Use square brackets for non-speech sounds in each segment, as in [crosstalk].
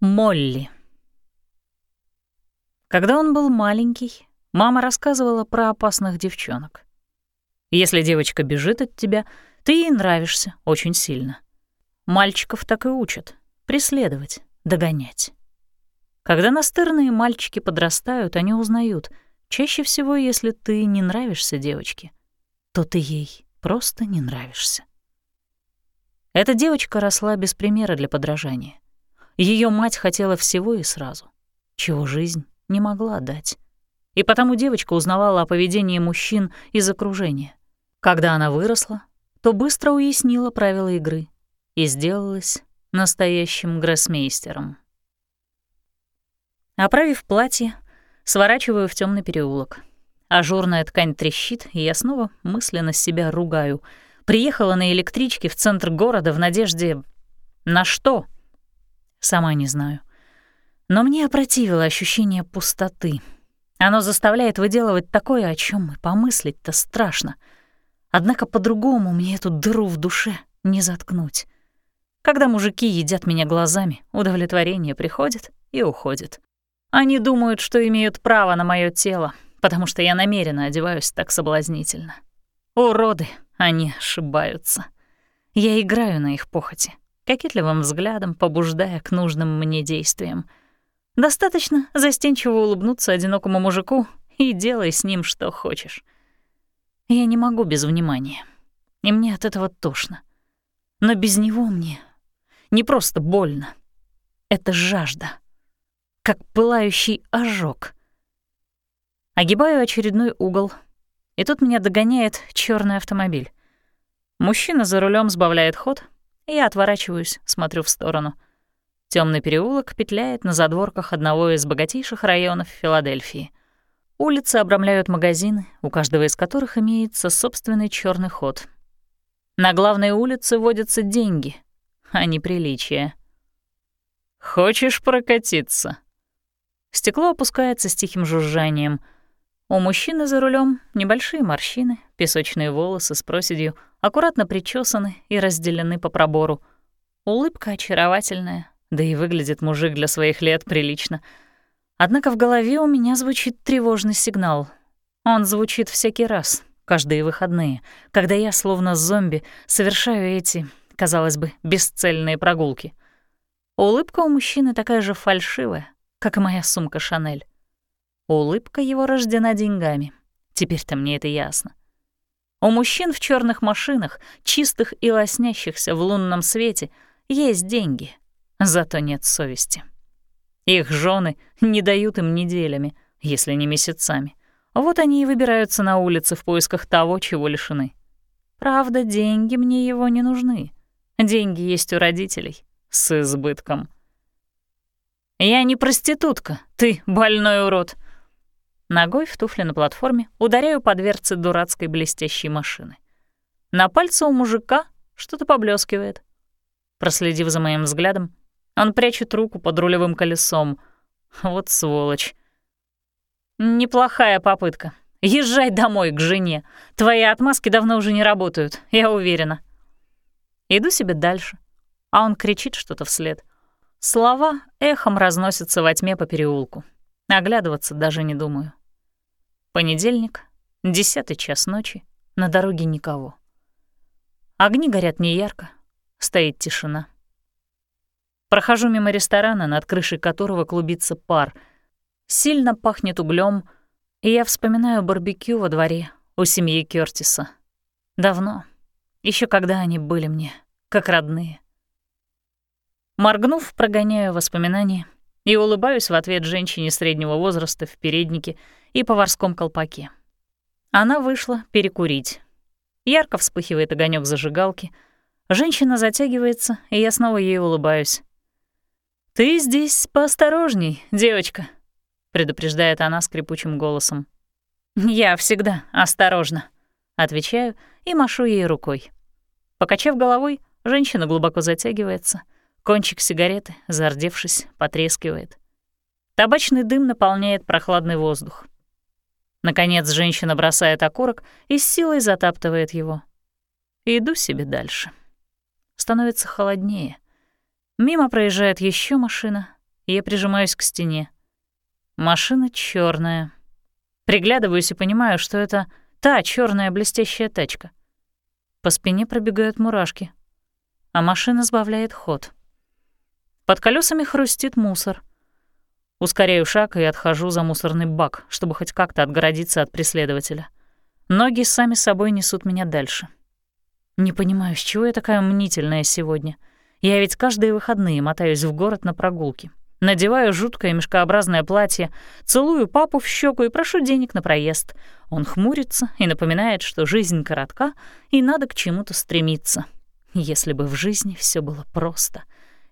Молли. Когда он был маленький, мама рассказывала про опасных девчонок. Если девочка бежит от тебя, ты ей нравишься очень сильно. Мальчиков так и учат — преследовать, догонять. Когда настырные мальчики подрастают, они узнают, чаще всего, если ты не нравишься девочке, то ты ей просто не нравишься. Эта девочка росла без примера для подражания. Ее мать хотела всего и сразу, чего жизнь не могла дать. И потому девочка узнавала о поведении мужчин из окружения. Когда она выросла, то быстро уяснила правила игры и сделалась настоящим гроссмейстером. Оправив платье, сворачиваю в темный переулок. Ажурная ткань трещит, и я снова мысленно себя ругаю. Приехала на электричке в центр города в надежде... На что? — Сама не знаю. Но мне опротивило ощущение пустоты. Оно заставляет выделывать такое, о чем и помыслить-то страшно. Однако по-другому мне эту дыру в душе не заткнуть. Когда мужики едят меня глазами, удовлетворение приходит и уходит. Они думают, что имеют право на мое тело, потому что я намеренно одеваюсь так соблазнительно. Уроды, они ошибаются. Я играю на их похоти кокетливым взглядом побуждая к нужным мне действиям. Достаточно застенчиво улыбнуться одинокому мужику и делай с ним что хочешь. Я не могу без внимания, и мне от этого тошно. Но без него мне не просто больно. Это жажда, как пылающий ожог. Огибаю очередной угол, и тут меня догоняет черный автомобиль. Мужчина за рулем сбавляет ход — я отворачиваюсь, смотрю в сторону. Темный переулок петляет на задворках одного из богатейших районов Филадельфии. Улицы обрамляют магазины, у каждого из которых имеется собственный черный ход. На главной улице водятся деньги, а не приличия. «Хочешь прокатиться?» Стекло опускается с тихим жужжанием. У мужчины за рулем небольшие морщины, песочные волосы с проседью — аккуратно причесаны и разделены по пробору. Улыбка очаровательная, да и выглядит мужик для своих лет прилично. Однако в голове у меня звучит тревожный сигнал. Он звучит всякий раз, каждые выходные, когда я, словно зомби, совершаю эти, казалось бы, бесцельные прогулки. Улыбка у мужчины такая же фальшивая, как и моя сумка «Шанель». Улыбка его рождена деньгами. Теперь-то мне это ясно. У мужчин в черных машинах, чистых и лоснящихся в лунном свете, есть деньги, зато нет совести. Их жены не дают им неделями, если не месяцами. Вот они и выбираются на улицы в поисках того, чего лишены. Правда, деньги мне его не нужны. Деньги есть у родителей, с избытком. «Я не проститутка, ты больной урод», Ногой в туфле на платформе ударяю по дверце дурацкой блестящей машины. На пальце у мужика что-то поблескивает. Проследив за моим взглядом, он прячет руку под рулевым колесом. Вот сволочь. Неплохая попытка. Езжай домой к жене. Твои отмазки давно уже не работают, я уверена. Иду себе дальше, а он кричит что-то вслед. Слова эхом разносятся во тьме по переулку. Оглядываться даже не думаю. Понедельник, десятый час ночи, на дороге никого. Огни горят неярко, стоит тишина. Прохожу мимо ресторана, над крышей которого клубится пар. Сильно пахнет углем, и я вспоминаю барбекю во дворе у семьи Кёртиса. Давно, еще когда они были мне, как родные. Моргнув, прогоняю воспоминания — и улыбаюсь в ответ женщине среднего возраста в переднике и поварском колпаке. Она вышла перекурить. Ярко вспыхивает огонек зажигалки. Женщина затягивается, и я снова ей улыбаюсь. «Ты здесь поосторожней, девочка», — предупреждает она скрипучим голосом. «Я всегда осторожна», — отвечаю и машу ей рукой. Покачав головой, женщина глубоко затягивается — Кончик сигареты, зардевшись, потрескивает. Табачный дым наполняет прохладный воздух. Наконец женщина бросает окурок и с силой затаптывает его. Иду себе дальше. Становится холоднее. Мимо проезжает еще машина, и я прижимаюсь к стене. Машина черная. Приглядываюсь и понимаю, что это та черная блестящая тачка. По спине пробегают мурашки, а машина сбавляет ход. Под колесами хрустит мусор. Ускоряю шаг и отхожу за мусорный бак, чтобы хоть как-то отгородиться от преследователя. Ноги сами собой несут меня дальше. Не понимаю, с чего я такая мнительная сегодня. Я ведь каждые выходные мотаюсь в город на прогулки. Надеваю жуткое мешкообразное платье, целую папу в щеку и прошу денег на проезд. Он хмурится и напоминает, что жизнь коротка и надо к чему-то стремиться. Если бы в жизни все было просто.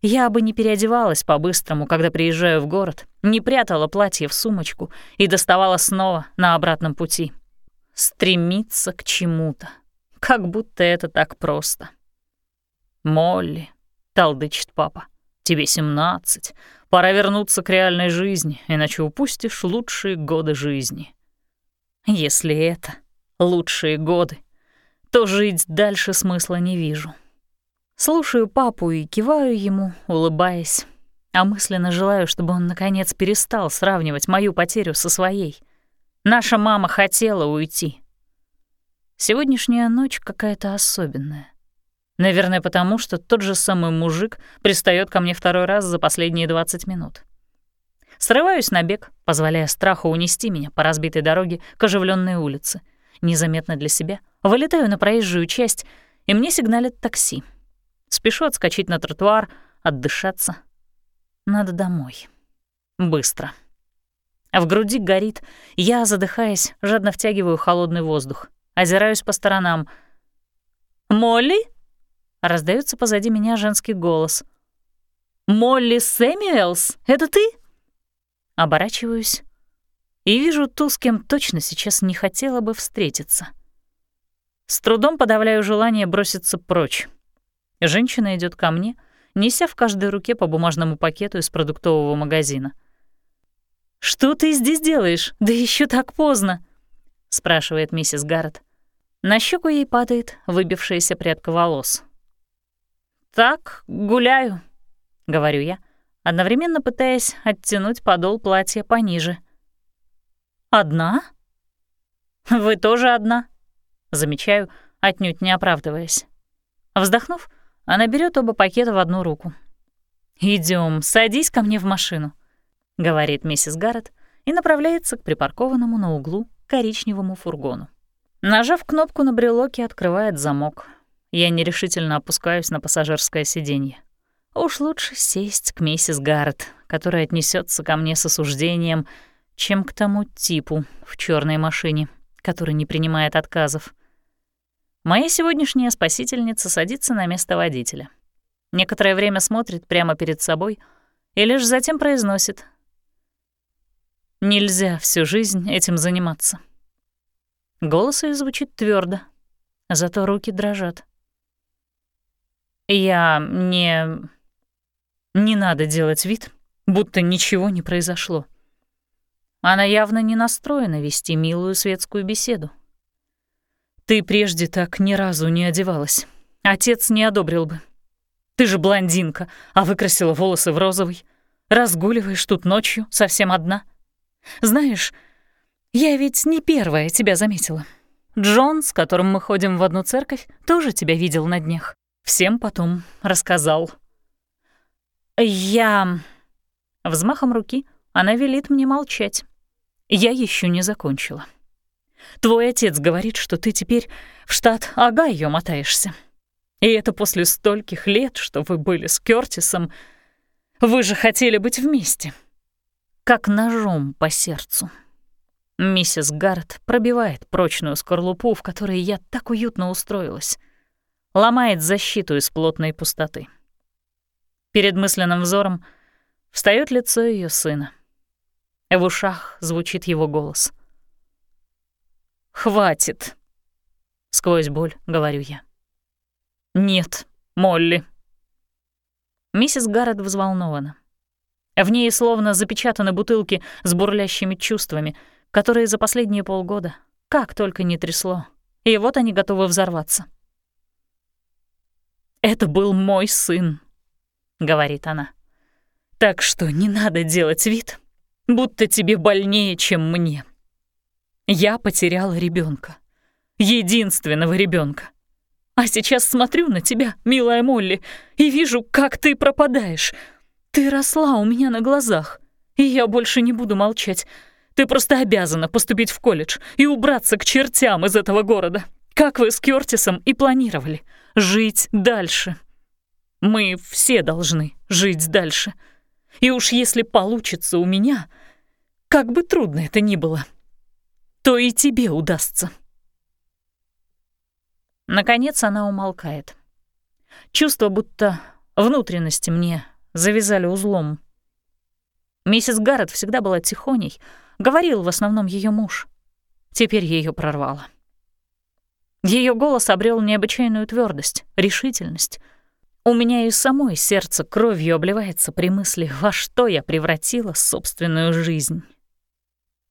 Я бы не переодевалась по-быстрому, когда приезжаю в город, не прятала платье в сумочку и доставала снова на обратном пути. Стремиться к чему-то. Как будто это так просто. «Молли», — толдычит папа, — «тебе семнадцать. Пора вернуться к реальной жизни, иначе упустишь лучшие годы жизни». Если это лучшие годы, то жить дальше смысла не вижу. Слушаю папу и киваю ему, улыбаясь, а мысленно желаю, чтобы он наконец перестал сравнивать мою потерю со своей. Наша мама хотела уйти, Сегодняшняя ночь какая-то особенная. Наверное, потому что тот же самый мужик пристает ко мне второй раз за последние 20 минут. Срываюсь на бег, позволяя страху унести меня по разбитой дороге к оживленной улице. Незаметно для себя вылетаю на проезжую часть, и мне сигналит такси. Спешу отскочить на тротуар, отдышаться. Надо домой. Быстро. В груди горит, я, задыхаясь, жадно втягиваю холодный воздух. Озираюсь по сторонам. «Молли?» — раздается позади меня женский голос. «Молли Сэмюэлс, это ты?» Оборачиваюсь и вижу ту, с кем точно сейчас не хотела бы встретиться. С трудом подавляю желание броситься прочь. Женщина идет ко мне, неся в каждой руке по бумажному пакету из продуктового магазина. «Что ты здесь делаешь? Да еще так поздно!» — спрашивает миссис Гаррет. На щеку ей падает выбившаяся прядка волос. «Так, гуляю», — говорю я, одновременно пытаясь оттянуть подол платья пониже. «Одна?» «Вы тоже одна?» — замечаю, отнюдь не оправдываясь. Вздохнув, она берет оба пакета в одну руку. Идем, садись ко мне в машину», — говорит миссис Гаррет и направляется к припаркованному на углу коричневому фургону. Нажав кнопку на брелоке, открывает замок. Я нерешительно опускаюсь на пассажирское сиденье. Уж лучше сесть к миссис Гаррет, которая отнесется ко мне с осуждением, чем к тому типу в черной машине, который не принимает отказов. Моя сегодняшняя спасительница садится на место водителя. Некоторое время смотрит прямо перед собой и лишь затем произносит «Нельзя всю жизнь этим заниматься». Голос ее звучит твердо, зато руки дрожат. Я не... Не надо делать вид, будто ничего не произошло. Она явно не настроена вести милую светскую беседу. Ты прежде так ни разу не одевалась. Отец не одобрил бы. Ты же блондинка, а выкрасила волосы в розовый. Разгуливаешь тут ночью, совсем одна. Знаешь, я ведь не первая тебя заметила. Джон, с которым мы ходим в одну церковь, тоже тебя видел на днях. Всем потом рассказал. Я... Взмахом руки она велит мне молчать. Я еще не закончила. Твой отец говорит, что ты теперь в штат Огайо мотаешься. И это после стольких лет, что вы были с Кёртисом. Вы же хотели быть вместе. Как ножом по сердцу. Миссис Гаррет пробивает прочную скорлупу, в которой я так уютно устроилась. Ломает защиту из плотной пустоты. Перед мысленным взором встает лицо ее сына. В ушах звучит его голос. «Хватит!» — сквозь боль говорю я. «Нет, Молли!» Миссис Гаррет взволнована. В ней словно запечатаны бутылки с бурлящими чувствами — которые за последние полгода как только не трясло, и вот они готовы взорваться. «Это был мой сын», — говорит она. Так что не надо делать вид, будто тебе больнее, чем мне. Я потеряла ребенка, единственного ребенка. А сейчас смотрю на тебя, милая Молли, и вижу, как ты пропадаешь. Ты росла у меня на глазах, и я больше не буду молчать. Ты просто обязана поступить в колледж и убраться к чертям из этого города, как вы с Кёртисом и планировали. Жить дальше. Мы все должны жить дальше. И уж если получится у меня, как бы трудно это ни было, то и тебе удастся. Наконец она умолкает. Чувство, будто внутренности мне завязали узлом. Миссис Гаррет всегда была тихоней, говорил в основном ее муж. Теперь ее прорвало. Ее голос обрел необычайную твердость, решительность. У меня и самой сердце кровью обливается при мысли, во что я превратила собственную жизнь.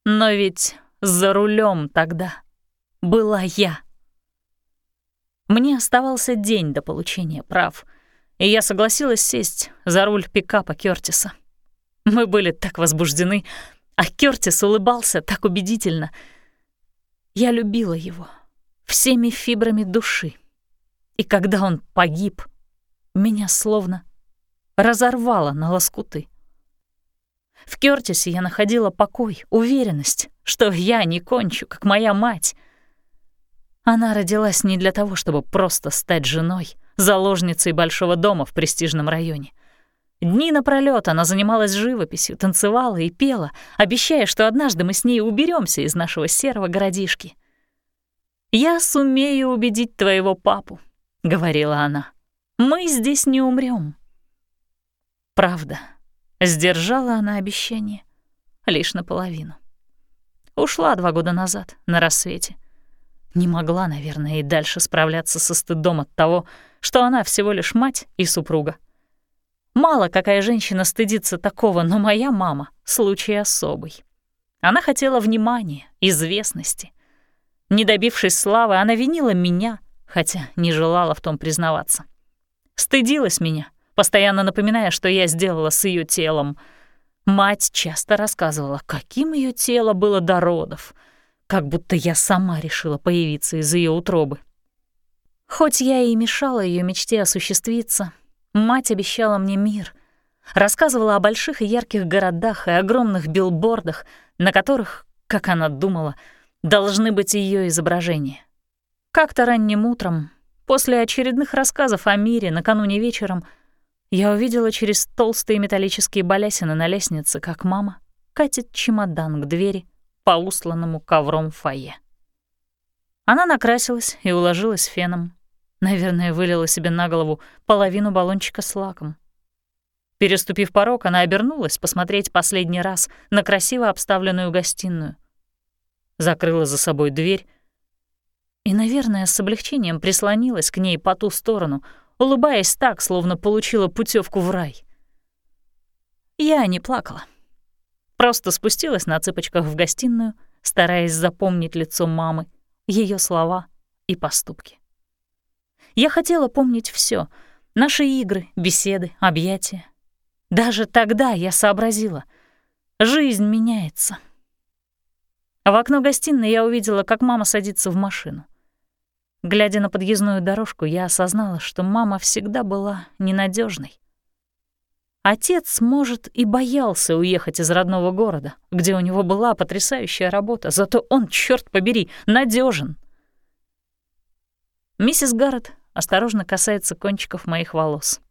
Но ведь за рулем тогда была я. Мне оставался день до получения прав, и я согласилась сесть за руль пикапа Кёртиса. Мы были так возбуждены, а Кёртис улыбался так убедительно. Я любила его всеми фибрами души. И когда он погиб, меня словно разорвало на лоскуты. В Кёртисе я находила покой, уверенность, что я не кончу, как моя мать, она родилась не для того, чтобы просто стать женой, заложницей большого дома в престижном районе. Дни напролёт она занималась живописью, танцевала и пела, обещая, что однажды мы с ней уберемся из нашего серого городишки. «Я сумею убедить твоего папу», — говорила она. «Мы здесь не умрем. Правда, сдержала она обещание лишь наполовину. Ушла два года назад, на рассвете. Не могла, наверное, и дальше справляться со стыдом от того, что она всего лишь мать и супруга. Мало какая женщина стыдится такого, но моя мама — случай особый. Она хотела внимания, известности. Не добившись славы, она винила меня, хотя не желала в том признаваться. Стыдилась меня, постоянно напоминая, что я сделала с ее телом. Мать часто рассказывала, каким ее тело было до родов — как будто я сама решила появиться из ее утробы. Хоть я и мешала ее мечте осуществиться, мать обещала мне мир, рассказывала о больших и ярких городах и огромных билбордах, на которых, как она думала, должны быть ее изображения. Как-то ранним утром, после очередных рассказов о мире накануне вечером, я увидела через толстые металлические балясины на лестнице, как мама катит чемодан к двери — по усланному ковром фойе. Она накрасилась и уложилась феном. Наверное, вылила себе на голову половину баллончика с лаком. Переступив порог, она обернулась посмотреть последний раз на красиво обставленную гостиную. Закрыла за собой дверь и, наверное, с облегчением прислонилась к ней по ту сторону, улыбаясь так, словно получила путевку в рай. Я не плакала. Просто спустилась на цыпочках в гостиную, стараясь запомнить лицо мамы, ее слова и поступки. Я хотела помнить все: наши игры, беседы, объятия. Даже тогда я сообразила — жизнь меняется. В окно гостиной я увидела, как мама садится в машину. Глядя на подъездную дорожку, я осознала, что мама всегда была ненадежной. Отец, может, и боялся уехать из родного города, где у него была потрясающая работа, зато он, черт побери, надежен. Миссис Гаррет осторожно касается кончиков моих волос.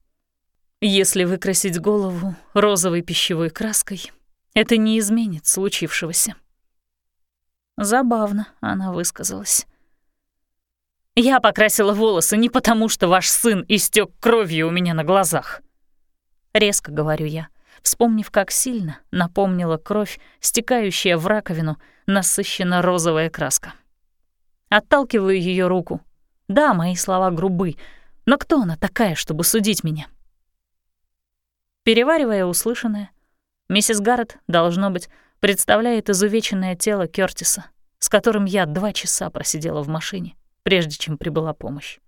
Если выкрасить голову розовой пищевой краской, это не изменит случившегося. Забавно она высказалась. Я покрасила волосы не потому, что ваш сын истек кровью у меня на глазах. Резко говорю я, вспомнив, как сильно напомнила кровь, стекающая в раковину, насыщенно розовая краска. Отталкиваю ее руку. Да, мои слова грубы, но кто она такая, чтобы судить меня? Переваривая услышанное, миссис Гаррет, должно быть, представляет изувеченное тело Кёртиса, с которым я два часа просидела в машине, прежде чем прибыла помощь.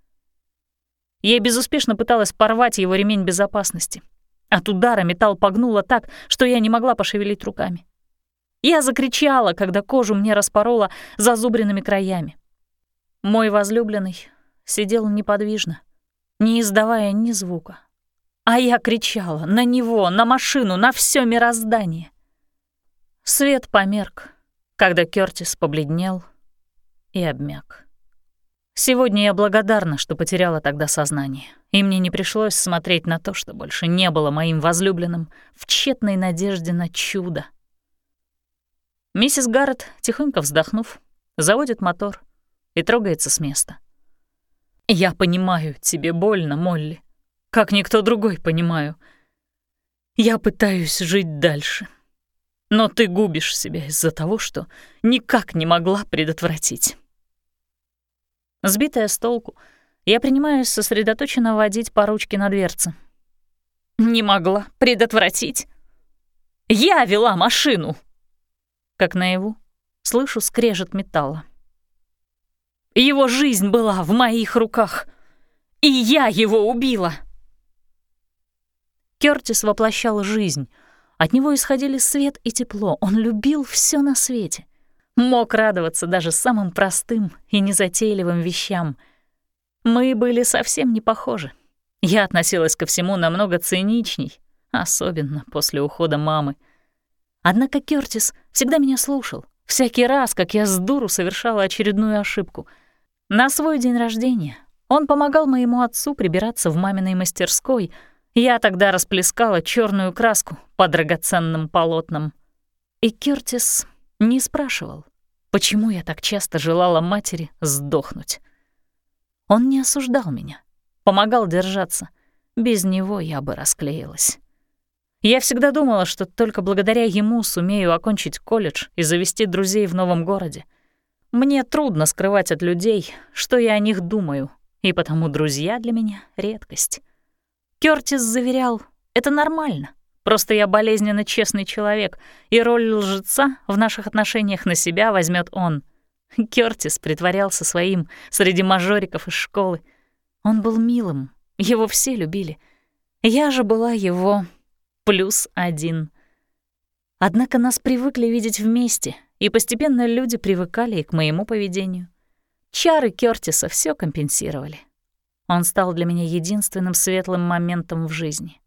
Я безуспешно пыталась порвать его ремень безопасности — От удара металл погнуло так, что я не могла пошевелить руками. Я закричала, когда кожу мне распорола зазубренными краями. Мой возлюбленный сидел неподвижно, не издавая ни звука. А я кричала на него, на машину, на все мироздание. Свет померк, когда Кёртис побледнел и обмяк. Сегодня я благодарна, что потеряла тогда сознание, и мне не пришлось смотреть на то, что больше не было моим возлюбленным, в тщетной надежде на чудо. Миссис Гаррет, тихонько вздохнув, заводит мотор и трогается с места. «Я понимаю, тебе больно, Молли как никто другой понимаю. Я пытаюсь жить дальше. Но ты губишь себя из-за того, что никак не могла предотвратить. Сбитая с толку, я принимаюсь сосредоточенно водить по ручке на дверце. Не могла предотвратить? Я вела машину! Как наяву, слышу скрежет металла. Его жизнь была в моих руках, и я его убила. Кёртис воплощал жизнь. От него исходили свет и тепло. Он любил все на свете. Мог радоваться даже самым простым и незатейливым вещам. Мы были совсем не похожи. Я относилась ко всему намного циничней, особенно после ухода мамы. Однако Кёртис всегда меня слушал, всякий раз, как я с дуру совершала очередную ошибку. На свой день рождения он помогал моему отцу прибираться в маминой мастерской — я тогда расплескала черную краску по драгоценным полотнам. И Кертис не спрашивал, почему я так часто желала матери сдохнуть. Он не осуждал меня, помогал держаться. Без него я бы расклеилась. Я всегда думала, что только благодаря ему сумею окончить колледж и завести друзей в новом городе. Мне трудно скрывать от людей, что я о них думаю, и потому друзья для меня — редкость. Кёртис заверял, это нормально. Просто я болезненно честный человек, и роль лжеца в наших отношениях на себя возьмет он. [laughs] Кёртис притворялся своим среди мажориков из школы. Он был милым, его все любили. Я же была его плюс один. Однако нас привыкли видеть вместе, и постепенно люди привыкали и к моему поведению. Чары Кёртиса все компенсировали. Он стал для меня единственным светлым моментом в жизни.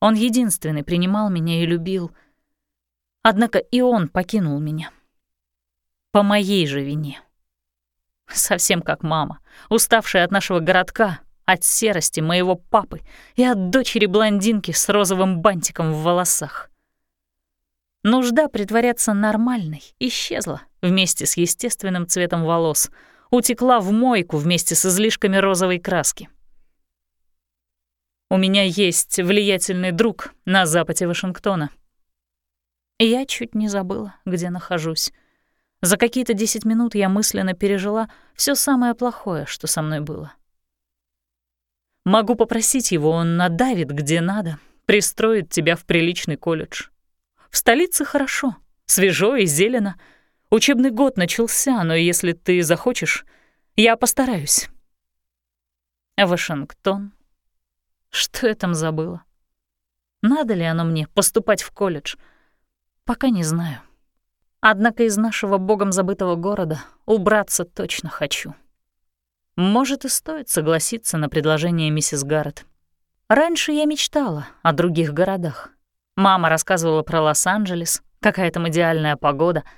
Он единственный принимал меня и любил. Однако и он покинул меня. По моей же вине. Совсем как мама, уставшая от нашего городка, от серости моего папы и от дочери-блондинки с розовым бантиком в волосах. Нужда притворяться нормальной исчезла вместе с естественным цветом волос — утекла в мойку вместе с излишками розовой краски. У меня есть влиятельный друг на западе Вашингтона. я чуть не забыла, где нахожусь. За какие-то десять минут я мысленно пережила все самое плохое, что со мной было. Могу попросить его, он надавит где надо, пристроит тебя в приличный колледж. В столице хорошо, свежо и зелено — Учебный год начался, но если ты захочешь, я постараюсь. Вашингтон. Что я там забыла? Надо ли оно мне поступать в колледж? Пока не знаю. Однако из нашего богом забытого города убраться точно хочу. Может, и стоит согласиться на предложение миссис Гаррет. Раньше я мечтала о других городах. Мама рассказывала про Лос-Анджелес, какая там идеальная погода —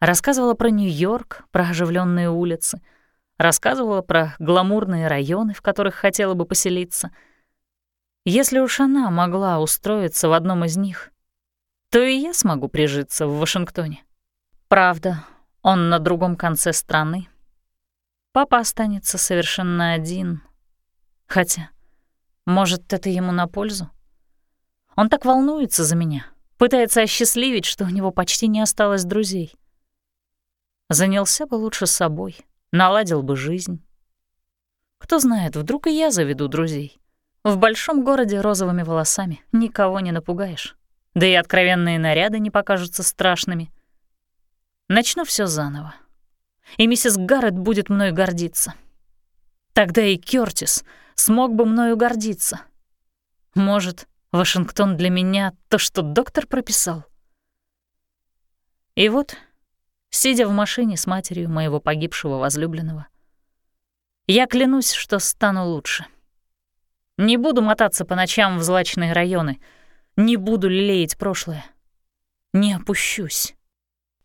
Рассказывала про Нью-Йорк, про оживленные улицы. Рассказывала про гламурные районы, в которых хотела бы поселиться. Если уж она могла устроиться в одном из них, то и я смогу прижиться в Вашингтоне. Правда, он на другом конце страны. Папа останется совершенно один. Хотя, может, это ему на пользу? Он так волнуется за меня, пытается осчастливить, что у него почти не осталось друзей. Занялся бы лучше собой, наладил бы жизнь. Кто знает, вдруг и я заведу друзей. В большом городе розовыми волосами никого не напугаешь. Да и откровенные наряды не покажутся страшными. Начну все заново. И миссис Гаррет будет мной гордиться. Тогда и Кёртис смог бы мною гордиться. Может, Вашингтон для меня то, что доктор прописал. И вот, сидя в машине с матерью моего погибшего возлюбленного, я клянусь, что стану лучше. Не буду мотаться по ночам в злачные районы, не буду лелеять прошлое, не опущусь.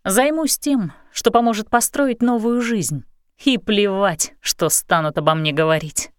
Займусь тем, что поможет построить новую жизнь, и плевать, что станут обо мне говорить.